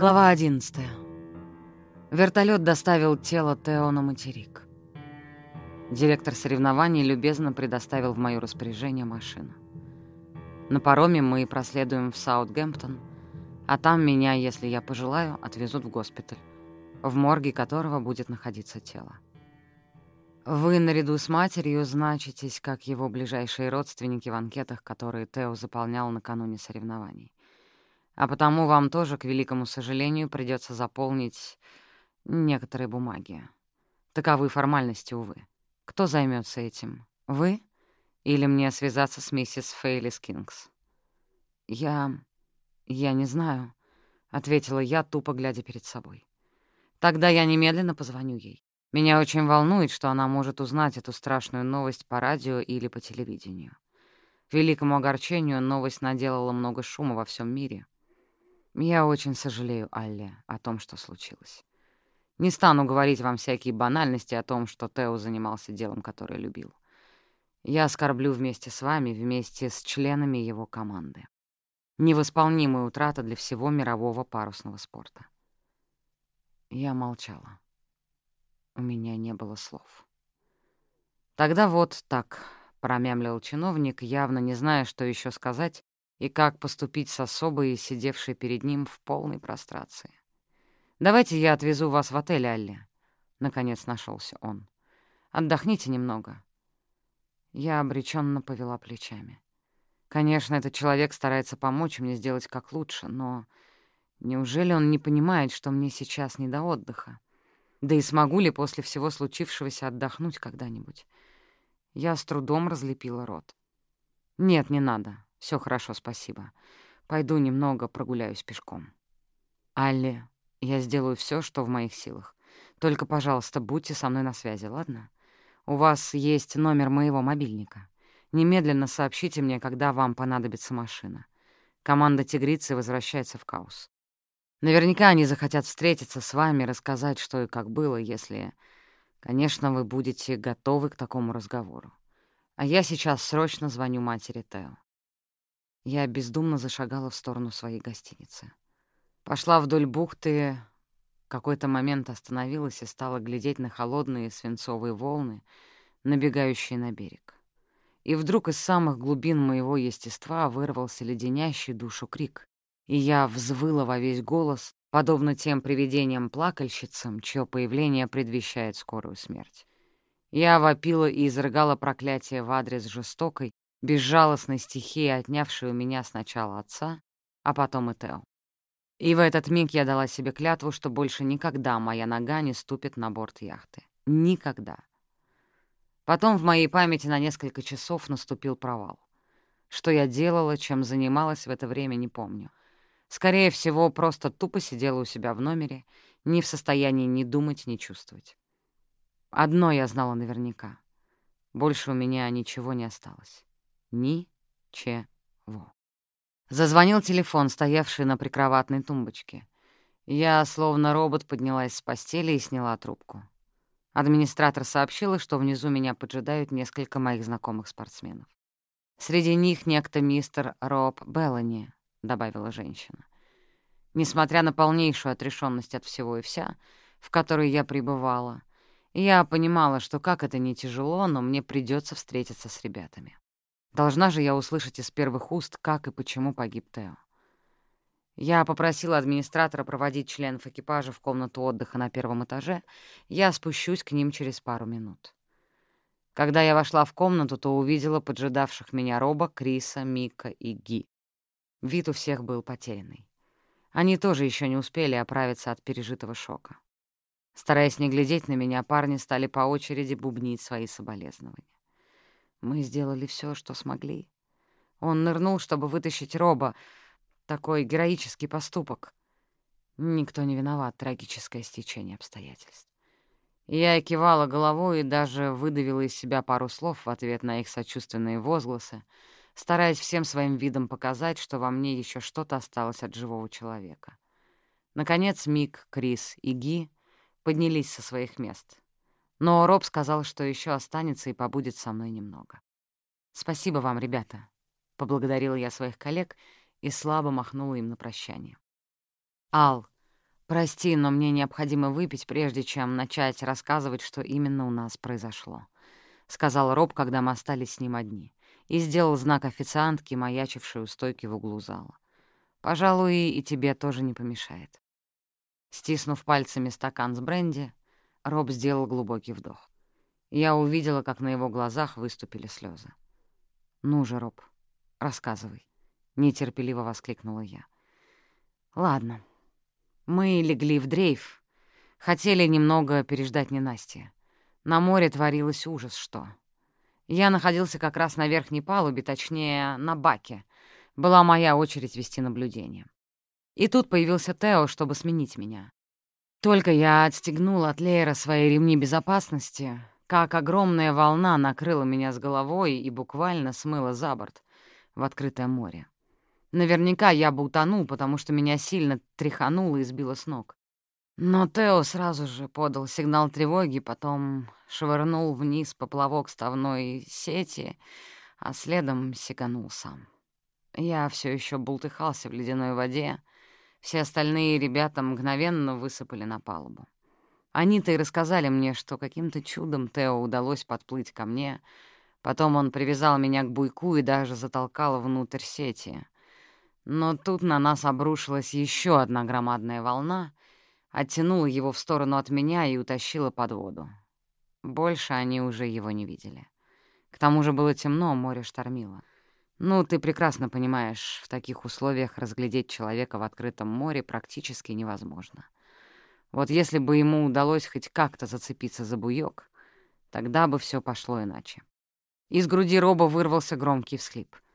Глава 11. Вертолет доставил тело Тео на материк. Директор соревнований любезно предоставил в моё распоряжение машину. На пароме мы проследуем в Саутгемптон, а там меня, если я пожелаю, отвезут в госпиталь, в морге которого будет находиться тело. Вы наряду с матерью значитесь как его ближайшие родственники в анкетах, которые Тео заполнял накануне соревнований. А потому вам тоже, к великому сожалению, придется заполнить некоторые бумаги. Таковы формальности, увы. Кто займется этим? Вы? Или мне связаться с миссис Фейлис Кингс? Я... я не знаю, — ответила я, тупо глядя перед собой. Тогда я немедленно позвоню ей. Меня очень волнует, что она может узнать эту страшную новость по радио или по телевидению. К великому огорчению новость наделала много шума во всем мире. Я очень сожалею, Алле, о том, что случилось. Не стану говорить вам всякие банальности о том, что Тео занимался делом, которое любил. Я оскорблю вместе с вами, вместе с членами его команды. Невосполнимая утрата для всего мирового парусного спорта. Я молчала. У меня не было слов. Тогда вот так, — промямлил чиновник, явно не зная, что еще сказать, и как поступить с особой, сидевшей перед ним в полной прострации. «Давайте я отвезу вас в отель, Алли», — наконец нашелся он. «Отдохните немного. Я обреченно повела плечами. Конечно, этот человек старается помочь мне сделать как лучше, но неужели он не понимает, что мне сейчас не до отдыха? Да и смогу ли после всего случившегося отдохнуть когда-нибудь? Я с трудом разлепила рот. «Нет, не надо. Все хорошо, спасибо. Пойду немного прогуляюсь пешком». «Алли, я сделаю все, что в моих силах. Только, пожалуйста, будьте со мной на связи, ладно?» У вас есть номер моего мобильника. Немедленно сообщите мне, когда вам понадобится машина. Команда «Тигрицы» возвращается в Каус. Наверняка они захотят встретиться с вами, рассказать, что и как было, если, конечно, вы будете готовы к такому разговору. А я сейчас срочно звоню матери Тео. Я бездумно зашагала в сторону своей гостиницы. Пошла вдоль бухты, какой-то момент остановилась и стала глядеть на холодные свинцовые волны, набегающие на берег. И вдруг из самых глубин моего естества вырвался леденящий душу крик, и я взвыла во весь голос, подобно тем привидениям-плакальщицам, чье появление предвещает скорую смерть. Я вопила и изрыгала проклятие в адрес жестокой, безжалостной стихии, отнявшей у меня сначала отца, а потом и Тео. И в этот миг я дала себе клятву, что больше никогда моя нога не ступит на борт яхты. Никогда. Потом в моей памяти на несколько часов наступил провал. Что я делала, чем занималась в это время, не помню. Скорее всего, просто тупо сидела у себя в номере, не в состоянии ни думать, ни чувствовать. Одно я знала наверняка. Больше у меня ничего не осталось. Ни-че-во. Зазвонил телефон, стоявший на прикроватной тумбочке. Я, словно робот, поднялась с постели и сняла трубку. Администратор сообщила, что внизу меня поджидают несколько моих знакомых спортсменов. «Среди них некто мистер Роб Беллани», — добавила женщина. Несмотря на полнейшую отрешенность от всего и вся, в которой я пребывала, я понимала, что как это не тяжело, но мне придется встретиться с ребятами. Должна же я услышать из первых уст, как и почему погиб Тео. Я попросила администратора проводить членов экипажа в комнату отдыха на первом этаже. Я спущусь к ним через пару минут. Когда я вошла в комнату, то увидела поджидавших меня Роба, Криса, Мика и Ги. Вид у всех был потерянный. Они тоже еще не успели оправиться от пережитого шока. Стараясь не глядеть на меня, парни стали по очереди бубнить свои соболезнования. Мы сделали все, что смогли. Он нырнул, чтобы вытащить Роба. Такой героический поступок. Никто не виноват, трагическое стечение обстоятельств. Я кивала головой и даже выдавила из себя пару слов в ответ на их сочувственные возгласы, стараясь всем своим видом показать, что во мне еще что-то осталось от живого человека. Наконец Мик, Крис и Ги поднялись со своих мест. Но Роб сказал, что еще останется и побудет со мной немного. «Спасибо вам, ребята», — поблагодарила я своих коллег и слабо махнула им на прощание. «Ал, «Прости, но мне необходимо выпить, прежде чем начать рассказывать, что именно у нас произошло», — сказал Роб, когда мы остались с ним одни, и сделал знак официантки, маячившей у стойки в углу зала. «Пожалуй, и тебе тоже не помешает». Стиснув пальцами стакан с бренди, Роб сделал глубокий вдох. Я увидела, как на его глазах выступили слезы. «Ну же, Роб, рассказывай», — нетерпеливо воскликнула я. «Ладно, мы легли в дрейф. Хотели немного переждать ненастье. На море творилось ужас что. Я находился как раз на верхней палубе, точнее, на баке. Была моя очередь вести наблюдение. И тут появился Тео, чтобы сменить меня. Только я отстегнула от Лейера свои ремни безопасности, как огромная волна накрыла меня с головой и буквально смыла за борт в открытое море. Наверняка я бы утонул, потому что меня сильно тряхануло и сбило с ног. Но Тео сразу же подал сигнал тревоги, потом швырнул вниз поплавок ставной сети, а следом сиганул сам. Я все еще бултыхался в ледяной воде, все остальные ребята мгновенно высыпали на палубу. Они-то и рассказали мне, что каким-то чудом Тео удалось подплыть ко мне, потом он привязал меня к буйку и даже затолкал внутрь сети — но тут на нас обрушилась еще одна громадная волна, оттянула его в сторону от меня и утащила под воду. Больше они уже его не видели. К тому же было темно, море штормило. Ну, ты прекрасно понимаешь, в таких условиях разглядеть человека в открытом море практически невозможно. Вот если бы ему удалось хоть как-то зацепиться за буёк, тогда бы все пошло иначе. Из груди Роба вырвался громкий всхлип —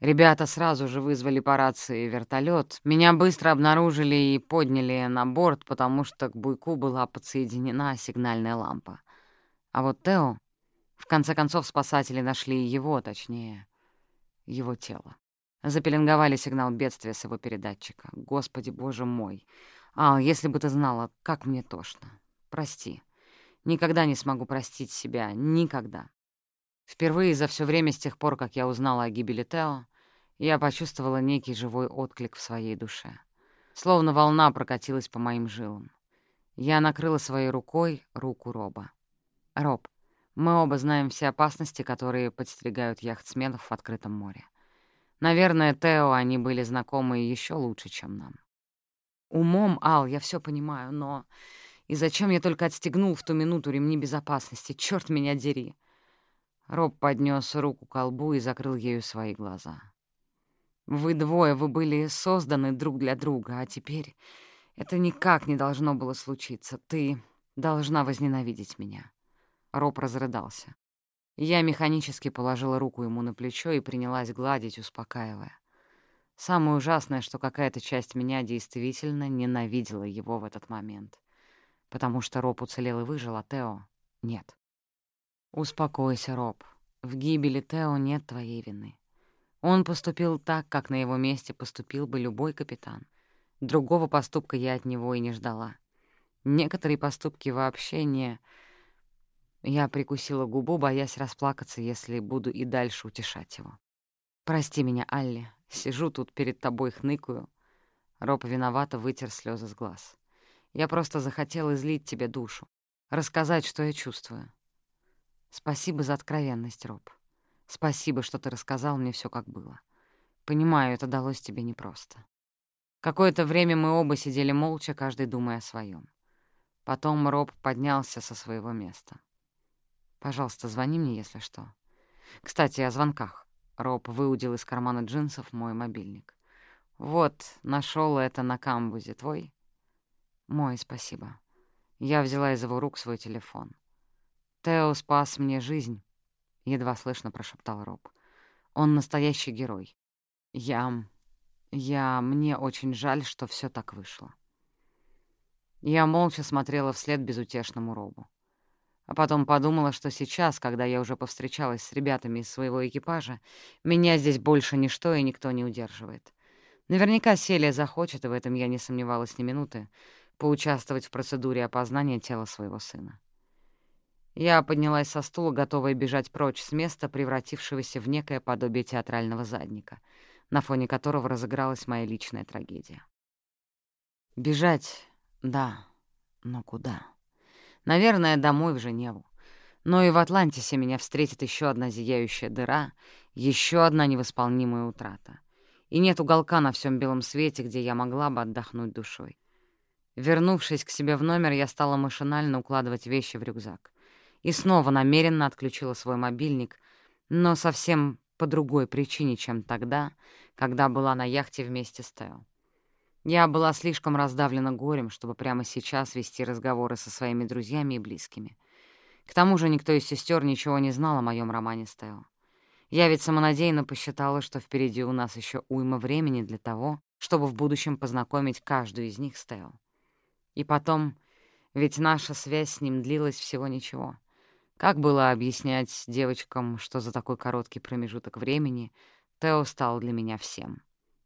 Ребята сразу же вызвали по рации вертолет. Меня быстро обнаружили и подняли на борт, потому что к буйку была подсоединена сигнальная лампа. А вот Тео... В конце концов, спасатели нашли его, точнее, его тело. Запеленговали сигнал бедствия с его передатчика. Господи, боже мой. А, если бы ты знала, как мне тошно. Прости. Никогда не смогу простить себя. Никогда. Впервые за все время с тех пор, как я узнала о гибели Тео, я почувствовала некий живой отклик в своей душе. Словно волна прокатилась по моим жилам. Я накрыла своей рукой руку Роба. «Роб, мы оба знаем все опасности, которые подстерегают яхтсменов в открытом море. Наверное, Тео они были знакомы еще лучше, чем нам. Умом, Ал, я все понимаю, но... И зачем я только отстегнул в ту минуту ремни безопасности? Черт меня дери!» Роб поднес руку к колбу и закрыл ею свои глаза. Вы двое, вы были созданы друг для друга, а теперь это никак не должно было случиться. Ты должна возненавидеть меня». Роб разрыдался. Я механически положила руку ему на плечо и принялась гладить, успокаивая. Самое ужасное, что какая-то часть меня действительно ненавидела его в этот момент. Потому что Роб уцелел и выжил, а Тео — нет. «Успокойся, Роб. В гибели Тео нет твоей вины. Он поступил так, как на его месте поступил бы любой капитан. Другого поступка я от него и не ждала. Некоторые поступки вообще не... Я прикусила губу, боясь расплакаться, если буду и дальше утешать его. «Прости меня, Алли. Сижу тут перед тобой, хныкаю». Роб виновато вытер слезы с глаз. «Я просто захотел излить тебе душу, рассказать, что я чувствую. Спасибо за откровенность, Роб». Спасибо, что ты рассказал мне все, как было. Понимаю, это далось тебе непросто. Какое-то время мы оба сидели молча, каждый думая о своем. Потом Роб поднялся со своего места. «Пожалуйста, звони мне, если что. Кстати, о звонках». Роб выудил из кармана джинсов мой мобильник. «Вот, нашел это на камбузе. Твой?» «Мой, спасибо». Я взяла из его рук свой телефон. «Тео спас мне жизнь. — едва слышно прошептал Роб. «Он настоящий герой. Я... я... мне очень жаль, что все так вышло». Я молча смотрела вслед безутешному Робу. А потом подумала, что сейчас, когда я уже повстречалась с ребятами из своего экипажа, меня здесь больше ничто и никто не удерживает. Наверняка Селия захочет, и в этом я не сомневалась ни минуты, поучаствовать в процедуре опознания тела своего сына. Я поднялась со стула, готовая бежать прочь с места, превратившегося в некое подобие театрального задника, на фоне которого разыгралась моя личная трагедия. Бежать — да, но куда? Наверное, домой в Женеву. Но и в Атлантисе меня встретит еще одна зияющая дыра, еще одна невосполнимая утрата. И нет уголка на всем белом свете, где я могла бы отдохнуть душой. Вернувшись к себе в номер, я стала машинально укладывать вещи в рюкзак. И снова намеренно отключила свой мобильник, но совсем по другой причине, чем тогда, когда была на яхте вместе с Тео. Я была слишком раздавлена горем, чтобы прямо сейчас вести разговоры со своими друзьями и близкими. К тому же никто из сестер ничего не знал о моем романе с Тео. Я ведь самонадеянно посчитала, что впереди у нас еще уйма времени для того, чтобы в будущем познакомить каждую из них с Тео. И потом, ведь наша связь с ним длилась всего ничего. Как было объяснять девочкам, что за такой короткий промежуток времени Тео стал для меня всем?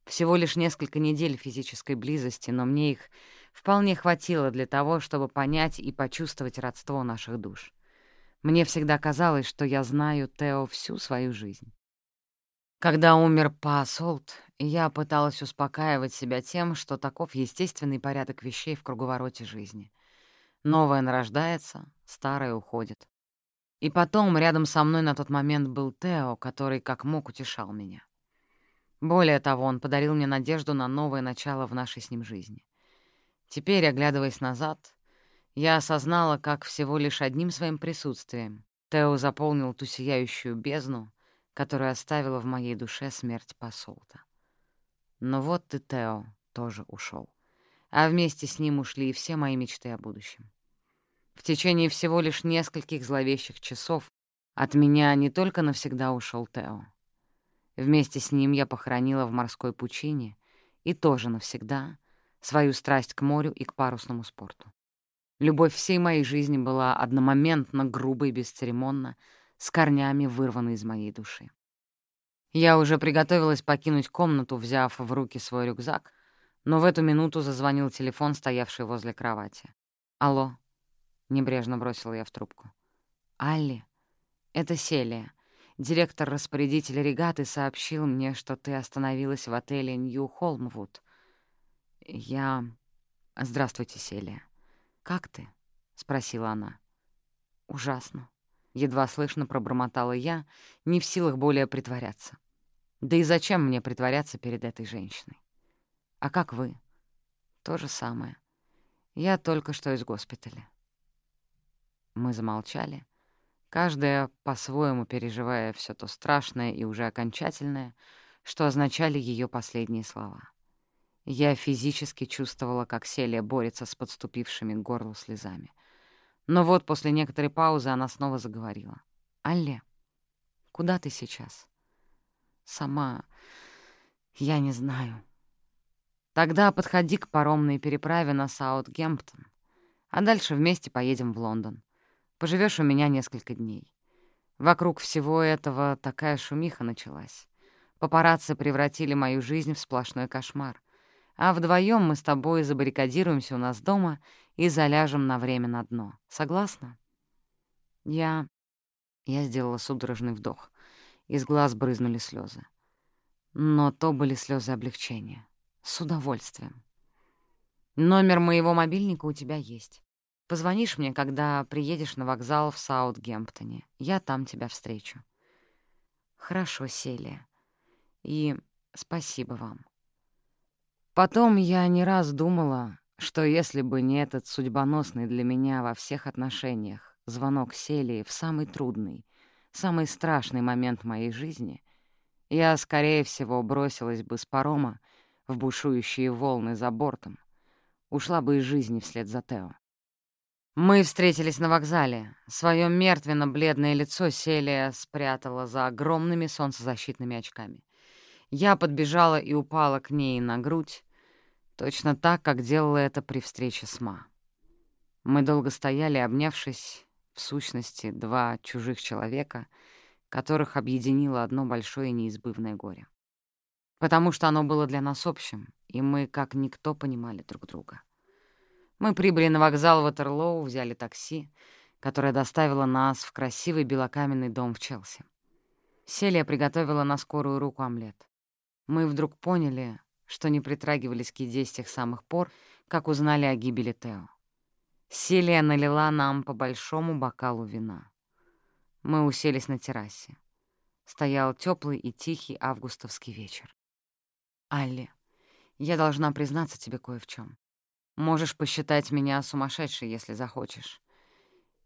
Всего лишь несколько недель физической близости, но мне их вполне хватило для того, чтобы понять и почувствовать родство наших душ. Мне всегда казалось, что я знаю Тео всю свою жизнь. Когда умер Пасолт, я пыталась успокаивать себя тем, что таков естественный порядок вещей в круговороте жизни. Новое нарождается, старое уходит. И потом рядом со мной на тот момент был Тео, который как мог утешал меня. Более того, он подарил мне надежду на новое начало в нашей с ним жизни. Теперь, оглядываясь назад, я осознала, как всего лишь одним своим присутствием Тео заполнил ту сияющую бездну, которую оставила в моей душе смерть посолта. Но вот ты, Тео, тоже ушел, а вместе с ним ушли и все мои мечты о будущем. В течение всего лишь нескольких зловещих часов от меня не только навсегда ушел Тео, Вместе с ним я похоронила в морской пучине и тоже навсегда свою страсть к морю и к парусному спорту. Любовь всей моей жизни была одномоментно, грубо и бесцеремонно, с корнями вырванной из моей души. Я уже приготовилась покинуть комнату, взяв в руки свой рюкзак, но в эту минуту зазвонил телефон, стоявший возле кровати. «Алло», — небрежно бросила я в трубку. «Алли, это Селия. Директор-распорядитель регаты сообщил мне, что ты остановилась в отеле Нью-Холмвуд. Я... Здравствуйте, Селия. Как ты? — спросила она. Ужасно. Едва слышно пробормотала я, не в силах более притворяться. Да и зачем мне притворяться перед этой женщиной? А как вы? То же самое. Я только что из госпиталя. Мы замолчали, каждая по-своему переживая все то страшное и уже окончательное, что означали ее последние слова. Я физически чувствовала, как Селия борется с подступившими к горлу слезами. Но вот после некоторой паузы она снова заговорила. «Алле, куда ты сейчас?» «Сама... я не знаю». «Тогда подходи к паромной переправе на Саутгемптон, а дальше вместе поедем в Лондон. Поживешь у меня несколько дней. Вокруг всего этого такая шумиха началась. Папарацци превратили мою жизнь в сплошной кошмар. А вдвоем мы с тобой забаррикадируемся у нас дома и заляжем на время на дно. Согласна? Я... Я сделала судорожный вдох. Из глаз брызнули слезы. Но то были слезы облегчения. С удовольствием. Номер моего мобильника у тебя есть. Позвонишь мне, когда приедешь на вокзал в Саутгемптоне. Я там тебя встречу. Хорошо, Селия. И спасибо вам. Потом я не раз думала, что если бы не этот судьбоносный для меня во всех отношениях звонок Селии в самый трудный, самый страшный момент моей жизни, я, скорее всего, бросилась бы с парома в бушующие волны за бортом, ушла бы из жизни вслед за Тео. Мы встретились на вокзале. Своё мертвенно-бледное лицо Селия спрятала за огромными солнцезащитными очками. Я подбежала и упала к ней на грудь, точно так, как делала это при встрече с Ма. Мы долго стояли, обнявшись, в сущности, два чужих человека, которых объединило одно большое неизбывное горе. Потому что оно было для нас общим, и мы, как никто, понимали друг друга. Мы прибыли на вокзал Ватерлоу, взяли такси, которое доставило нас в красивый белокаменный дом в Челси. Селия приготовила на скорую руку омлет. Мы вдруг поняли, что не притрагивались к еде с тех самых пор, как узнали о гибели Тео. Селия налила нам по большому бокалу вина. Мы уселись на террасе. Стоял теплый и тихий августовский вечер. «Алли, я должна признаться тебе кое в чем. Можешь посчитать меня сумасшедшей, если захочешь.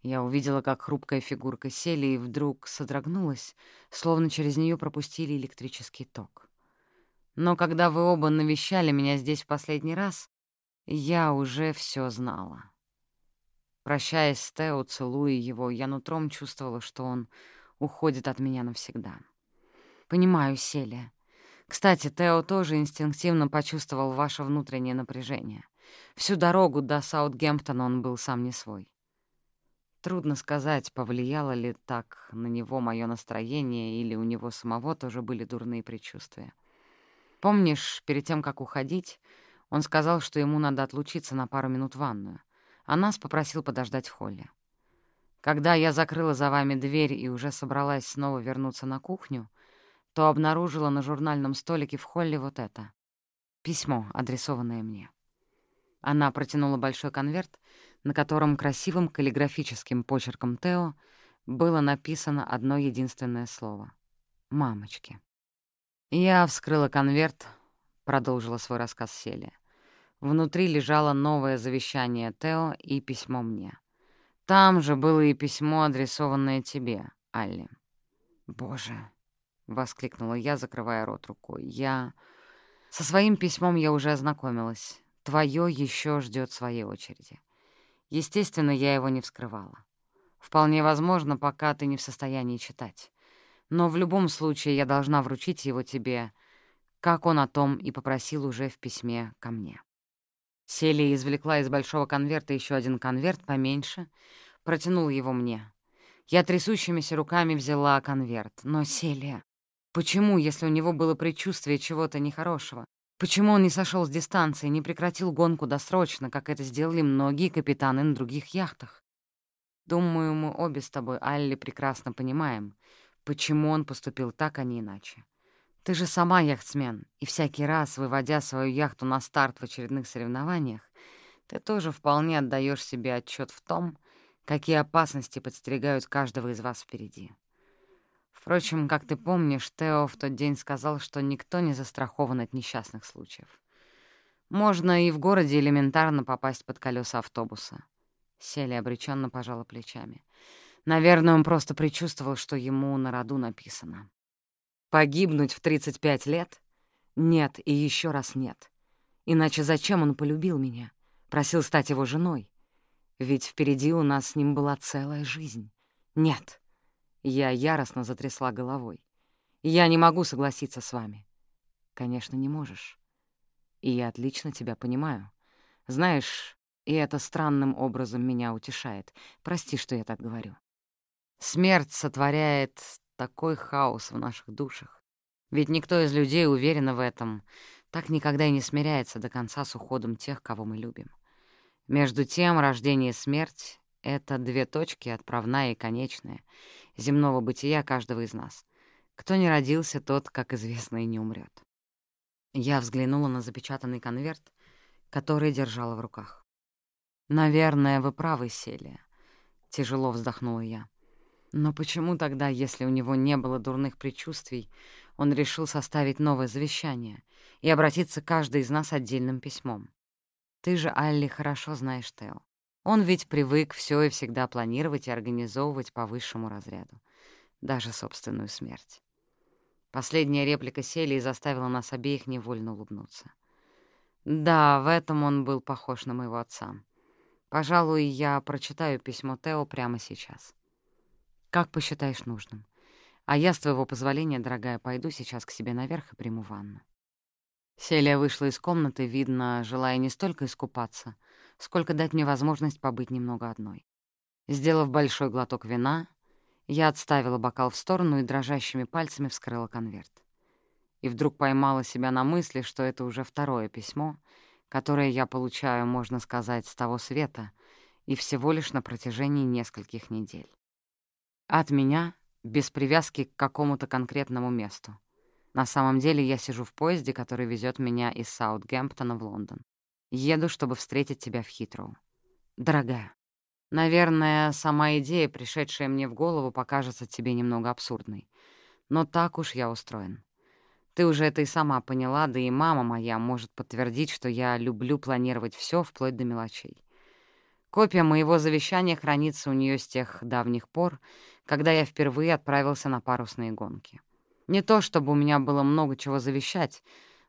Я увидела, как хрупкая фигурка сели и вдруг содрогнулась, словно через нее пропустили электрический ток. Но когда вы оба навещали меня здесь в последний раз, я уже все знала. Прощаясь с Тео, целуя его, я нутром чувствовала, что он уходит от меня навсегда. Понимаю, Селия. Кстати, Тео тоже инстинктивно почувствовал ваше внутреннее напряжение. Всю дорогу до Саутгемптона он был сам не свой. Трудно сказать, повлияло ли так на него мое настроение или у него самого тоже были дурные предчувствия. Помнишь, перед тем, как уходить, он сказал, что ему надо отлучиться на пару минут в ванную, а нас попросил подождать в холле. Когда я закрыла за вами дверь и уже собралась снова вернуться на кухню, то обнаружила на журнальном столике в холле вот это — письмо, адресованное мне. Она протянула большой конверт, на котором красивым каллиграфическим почерком Тео было написано одно единственное слово — «мамочки». Я вскрыла конверт, продолжила свой рассказ Селия. Внутри лежало новое завещание Тео и письмо мне. Там же было и письмо, адресованное тебе, Алли. «Боже!» — воскликнула я, закрывая рот рукой. «Я...» Со своим письмом я уже ознакомилась. Твое еще ждет своей очереди. Естественно, я его не вскрывала. Вполне возможно, пока ты не в состоянии читать. Но в любом случае я должна вручить его тебе, как он о том и попросил уже в письме ко мне. Селия извлекла из большого конверта еще один конверт поменьше, протянула его мне. Я трясущимися руками взяла конверт. Но, Селия, почему, если у него было предчувствие чего-то нехорошего, Почему он не сошел с дистанции, не прекратил гонку досрочно, как это сделали многие капитаны на других яхтах? Думаю, мы обе с тобой, Алли, прекрасно понимаем, почему он поступил так, а не иначе. Ты же сама яхтсмен, и всякий раз, выводя свою яхту на старт в очередных соревнованиях, ты тоже вполне отдаешь себе отчет в том, какие опасности подстерегают каждого из вас впереди. Впрочем, как ты помнишь, Тео в тот день сказал, что никто не застрахован от несчастных случаев. Можно и в городе элементарно попасть под колеса автобуса. Сели обреченно пожала плечами. Наверное, он просто предчувствовал, что ему на роду написано. Погибнуть в 35 лет? Нет и еще раз нет. Иначе зачем он полюбил меня? Просил стать его женой? Ведь впереди у нас с ним была целая жизнь. Нет. Я яростно затрясла головой. «Я не могу согласиться с вами». «Конечно, не можешь. И я отлично тебя понимаю. Знаешь, и это странным образом меня утешает. Прости, что я так говорю. Смерть сотворяет такой хаос в наших душах. Ведь никто из людей, уверен в этом, так никогда и не смиряется до конца с уходом тех, кого мы любим. Между тем, рождение и смерть — это две точки, отправная и конечная, земного бытия каждого из нас. Кто не родился, тот, как известно, и не умрет. Я взглянула на запечатанный конверт, который держала в руках. «Наверное, вы правы, Селия», — тяжело вздохнула я. «Но почему тогда, если у него не было дурных предчувствий, он решил составить новое завещание и обратиться к каждой из нас отдельным письмом? Ты же, Алли, хорошо знаешь Тео. Он ведь привык все и всегда планировать и организовывать по высшему разряду. Даже собственную смерть. Последняя реплика Селии заставила нас обеих невольно улыбнуться. Да, в этом он был похож на моего отца. Пожалуй, я прочитаю письмо Тео прямо сейчас. Как посчитаешь нужным. А я, с твоего позволения, дорогая, пойду сейчас к себе наверх и приму ванну. Селия вышла из комнаты, видно, желая не столько искупаться — сколько дать мне возможность побыть немного одной. Сделав большой глоток вина, я отставила бокал в сторону и дрожащими пальцами вскрыла конверт. И вдруг поймала себя на мысли, что это уже второе письмо, которое я получаю, можно сказать, с того света, и всего лишь на протяжении нескольких недель. От меня без привязки к какому-то конкретному месту. На самом деле я сижу в поезде, который везет меня из Саутгемптона в Лондон. Еду, чтобы встретить тебя в Хитроу. Дорогая, наверное, сама идея, пришедшая мне в голову, покажется тебе немного абсурдной. Но так уж я устроен. Ты уже это и сама поняла, да и мама моя может подтвердить, что я люблю планировать все вплоть до мелочей. Копия моего завещания хранится у нее с тех давних пор, когда я впервые отправился на парусные гонки. Не то чтобы у меня было много чего завещать,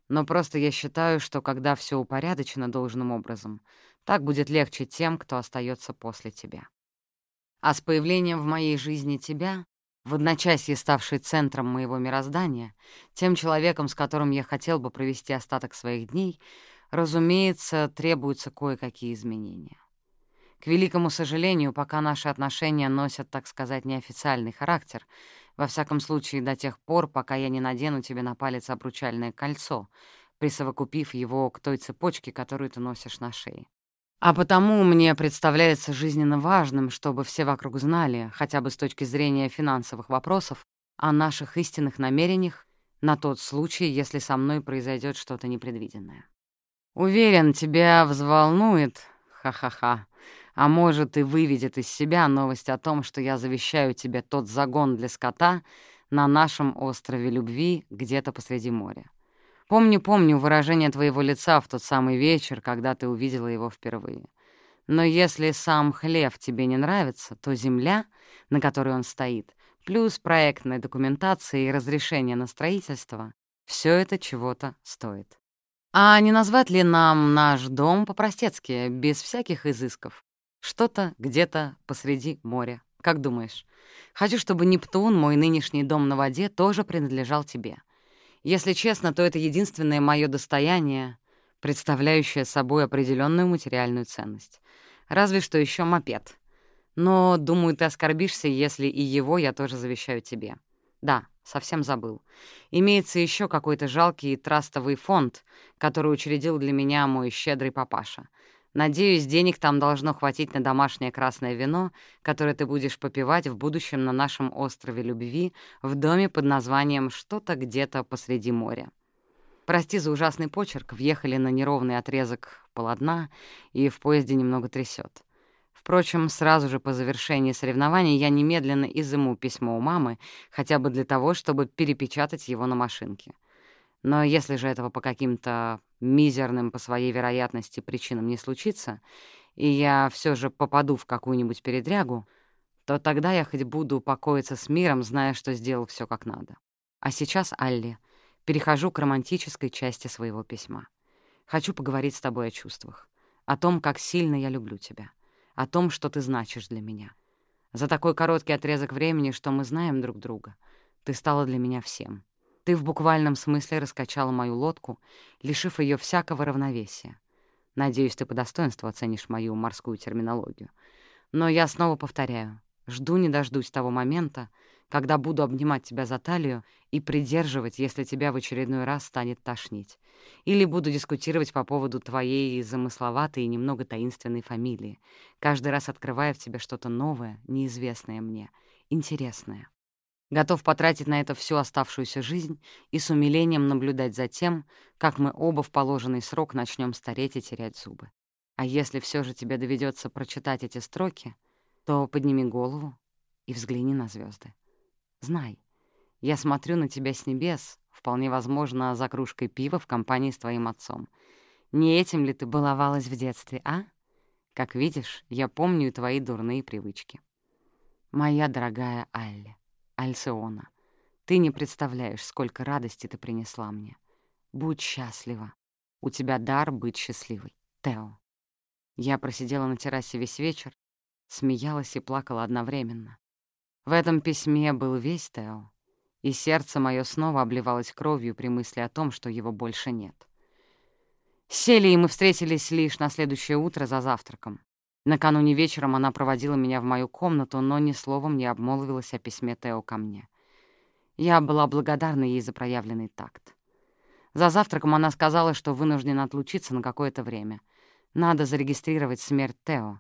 но просто я считаю, что когда все упорядочено должным образом, так будет легче тем, кто остается после тебя. А с появлением в моей жизни тебя, в одночасье ставшей центром моего мироздания, тем человеком, с которым я хотел бы провести остаток своих дней, разумеется, требуются кое-какие изменения. К великому сожалению, пока наши отношения носят, так сказать, неофициальный характер, во всяком случае до тех пор, пока я не надену тебе на палец обручальное кольцо, присовокупив его к той цепочке, которую ты носишь на шее. А потому мне представляется жизненно важным, чтобы все вокруг знали, хотя бы с точки зрения финансовых вопросов, о наших истинных намерениях на тот случай, если со мной произойдет что-то непредвиденное. Уверен, тебя взволнует, ха-ха-ха, а может и выведет из себя новость о том, что я завещаю тебе тот загон для скота на нашем острове любви где-то посреди моря. Помню-помню выражение твоего лица в тот самый вечер, когда ты увидела его впервые. Но если сам хлев тебе не нравится, то земля, на которой он стоит, плюс проектная документация и разрешение на строительство — все это чего-то стоит. А не назвать ли нам наш дом по-простецки, без всяких изысков? Что-то где-то посреди моря. Как думаешь? Хочу, чтобы Нептун, мой нынешний дом на воде, тоже принадлежал тебе. Если честно, то это единственное мое достояние, представляющее собой определенную материальную ценность. Разве что еще мопед. Но, думаю, ты оскорбишься, если и его я тоже завещаю тебе. Да, совсем забыл. Имеется еще какой-то жалкий трастовый фонд, который учредил для меня мой щедрый папаша — Надеюсь, денег там должно хватить на домашнее красное вино, которое ты будешь попивать в будущем на нашем острове любви в доме под названием «Что-то где-то посреди моря». Прости за ужасный почерк, въехали на неровный отрезок полотна, и в поезде немного трясет. Впрочем, сразу же по завершении соревнований я немедленно изыму письмо у мамы, хотя бы для того, чтобы перепечатать его на машинке. Но если же этого по каким-то мизерным по своей вероятности причинам не случится, и я все же попаду в какую-нибудь передрягу, то тогда я хоть буду покоиться с миром, зная, что сделал все как надо. А сейчас, Алли, перехожу к романтической части своего письма. Хочу поговорить с тобой о чувствах, о том, как сильно я люблю тебя, о том, что ты значишь для меня. За такой короткий отрезок времени, что мы знаем друг друга, ты стала для меня всем — ты в буквальном смысле раскачала мою лодку, лишив ее всякого равновесия. Надеюсь, ты по достоинству оценишь мою морскую терминологию. Но я снова повторяю, жду не дождусь того момента, когда буду обнимать тебя за талию и придерживать, если тебя в очередной раз станет тошнить. Или буду дискутировать по поводу твоей замысловатой и немного таинственной фамилии, каждый раз открывая в тебе что-то новое, неизвестное мне, интересное. Готов потратить на это всю оставшуюся жизнь и с умилением наблюдать за тем, как мы оба в положенный срок начнем стареть и терять зубы. А если все же тебе доведется прочитать эти строки, то подними голову и взгляни на звезды. Знай, я смотрю на тебя с небес, вполне возможно, за кружкой пива в компании с твоим отцом. Не этим ли ты баловалась в детстве, а? Как видишь, я помню твои дурные привычки. Моя дорогая Алли. Альсеона, ты не представляешь, сколько радости ты принесла мне. Будь счастлива. У тебя дар быть счастливой. Тео. Я просидела на террасе весь вечер, смеялась и плакала одновременно. В этом письме был весь Тео, и сердце мое снова обливалось кровью при мысли о том, что его больше нет. Сели, и мы встретились лишь на следующее утро за завтраком. Накануне вечером она проводила меня в мою комнату, но ни словом не обмолвилась о письме Тео ко мне. Я была благодарна ей за проявленный такт. За завтраком она сказала, что вынуждена отлучиться на какое-то время. Надо зарегистрировать смерть Тео,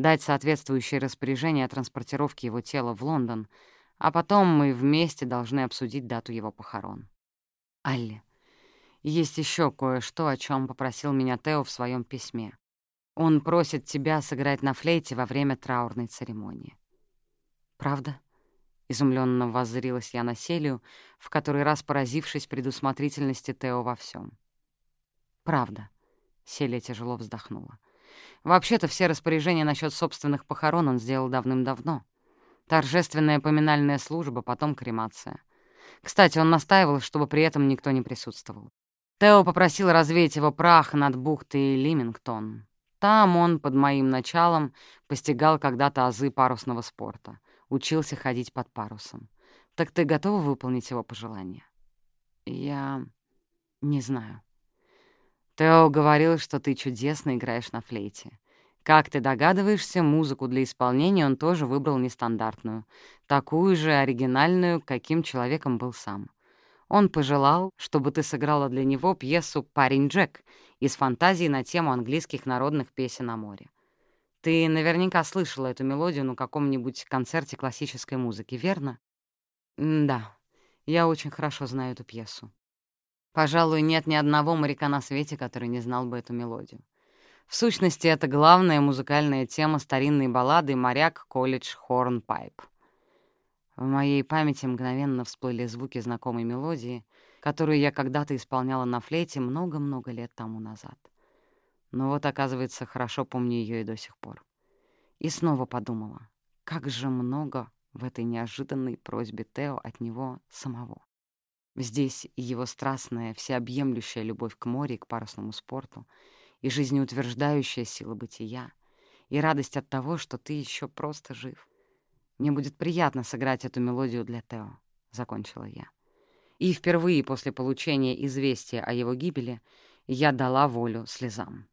дать соответствующее распоряжение о транспортировке его тела в Лондон, а потом мы вместе должны обсудить дату его похорон. Алли, Есть еще кое-что, о чем попросил меня Тео в своем письме. Он просит тебя сыграть на флейте во время траурной церемонии. «Правда?» — изумленно воззрилась я на Селию, в который раз поразившись предусмотрительности Тео во всем. «Правда», — Селия тяжело вздохнула. «Вообще-то все распоряжения насчет собственных похорон он сделал давным-давно. Торжественная поминальная служба, потом кремация. Кстати, он настаивал, чтобы при этом никто не присутствовал. Тео попросил развеять его прах над бухтой Лимингтон. Там он, под моим началом, постигал когда-то азы парусного спорта, учился ходить под парусом. Так ты готова выполнить его пожелание? Я не знаю. Тео говорил, что ты чудесно играешь на флейте. Как ты догадываешься, музыку для исполнения он тоже выбрал нестандартную, такую же оригинальную, каким человеком был сам. Он пожелал, чтобы ты сыграла для него пьесу «Парень Джек» из фантазии на тему английских народных песен о море. Ты наверняка слышала эту мелодию на каком-нибудь концерте классической музыки, верно? Да, я очень хорошо знаю эту пьесу. Пожалуй, нет ни одного моряка на свете, который не знал бы эту мелодию. В сущности, это главная музыкальная тема старинной баллады «Моряк, колледж, хорн, пайп». В моей памяти мгновенно всплыли звуки знакомой мелодии, которую я когда-то исполняла на флейте много-много лет тому назад. Но вот, оказывается, хорошо помню ее и до сих пор. И снова подумала, как же много в этой неожиданной просьбе Тео от него самого. Здесь его страстная, всеобъемлющая любовь к морю и к парусному спорту, и жизнеутверждающая сила бытия, и радость от того, что ты еще просто жив. Мне будет приятно сыграть эту мелодию для Тео», — закончила я. И впервые после получения известия о его гибели я дала волю слезам.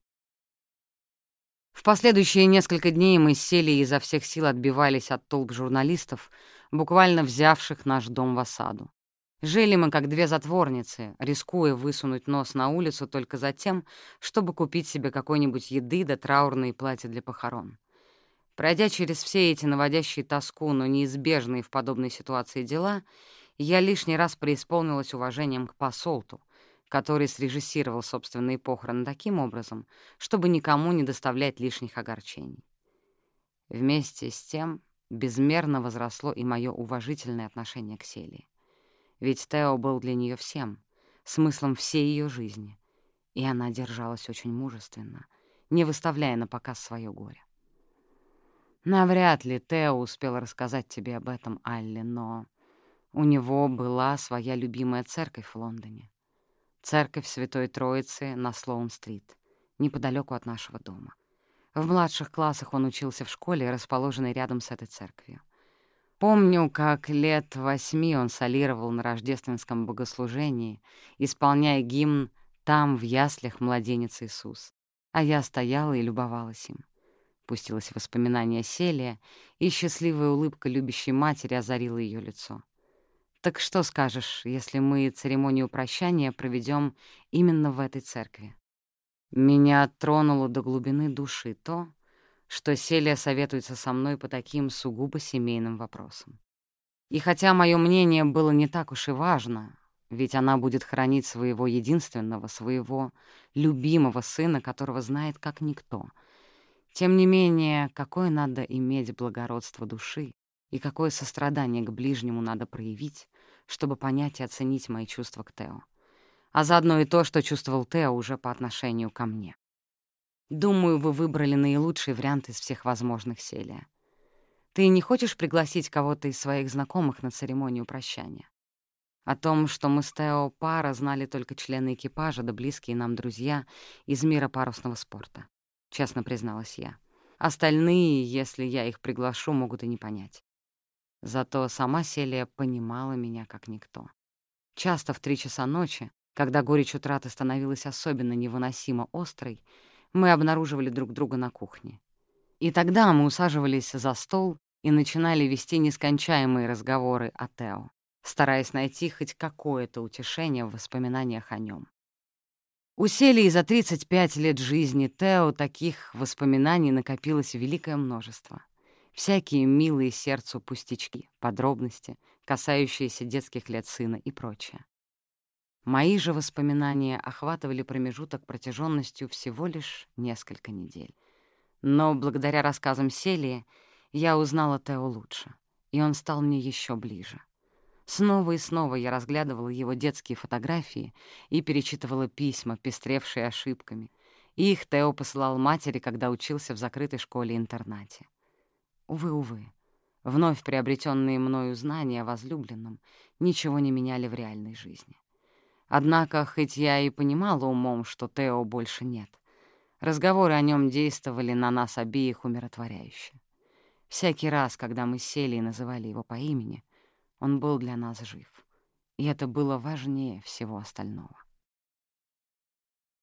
В последующие несколько дней мы сели и изо всех сил отбивались от толп журналистов, буквально взявших наш дом в осаду. Жили мы как две затворницы, рискуя высунуть нос на улицу только за тем, чтобы купить себе какой-нибудь еды да траурные платья для похорон. Пройдя через все эти наводящие тоску, но неизбежные в подобной ситуации дела, я лишний раз преисполнилась уважением к посолту, который срежиссировал собственные похороны таким образом, чтобы никому не доставлять лишних огорчений. Вместе с тем безмерно возросло и мое уважительное отношение к Селии. Ведь Тео был для нее всем, смыслом всей ее жизни, и она держалась очень мужественно, не выставляя на показ свое горе. Навряд ли Тео успел рассказать тебе об этом, Алли, но у него была своя любимая церковь в Лондоне. Церковь Святой Троицы на Слоун-стрит, неподалеку от нашего дома. В младших классах он учился в школе, расположенной рядом с этой церковью. Помню, как лет восьми он солировал на рождественском богослужении, исполняя гимн «Там, в яслях, младенец Иисус», а я стояла и любовалась им. Пустилось воспоминание Селия, и счастливая улыбка любящей матери озарила ее лицо. «Так что скажешь, если мы церемонию прощания проведем именно в этой церкви?» Меня тронуло до глубины души то, что Селия советуется со мной по таким сугубо семейным вопросам. И хотя мое мнение было не так уж и важно, ведь она будет хранить своего единственного, своего любимого сына, которого знает как никто — тем не менее, какое надо иметь благородство души и какое сострадание к ближнему надо проявить, чтобы понять и оценить мои чувства к Тео. А заодно и то, что чувствовал Тео уже по отношению ко мне. Думаю, вы выбрали наилучший вариант из всех возможных, Селия. Ты не хочешь пригласить кого-то из своих знакомых на церемонию прощания? О том, что мы с Тео пара, знали только члены экипажа да близкие нам друзья из мира парусного спорта. — честно призналась я. «Остальные, если я их приглашу, могут и не понять». Зато сама Селия понимала меня как никто. Часто в три часа ночи, когда горечь утраты становилась особенно невыносимо острой, мы обнаруживали друг друга на кухне. И тогда мы усаживались за стол и начинали вести нескончаемые разговоры о Тео, стараясь найти хоть какое-то утешение в воспоминаниях о нем. У Селии за 35 лет жизни Тео таких воспоминаний накопилось великое множество. Всякие милые сердцу пустячки, подробности, касающиеся детских лет сына и прочее. Мои же воспоминания охватывали промежуток протяженностью всего лишь несколько недель. Но благодаря рассказам Селии я узнала Тео лучше, и он стал мне еще ближе. Снова и снова я разглядывала его детские фотографии и перечитывала письма, пестревшие ошибками. Их Тео посылал матери, когда учился в закрытой школе-интернате. Увы, увы, вновь приобретенные мною знания о возлюбленном ничего не меняли в реальной жизни. Однако, хоть я и понимала умом, что Тео больше нет, разговоры о нем действовали на нас обеих умиротворяюще. Всякий раз, когда мы сели и называли его по имени, он был для нас жив. И это было важнее всего остального.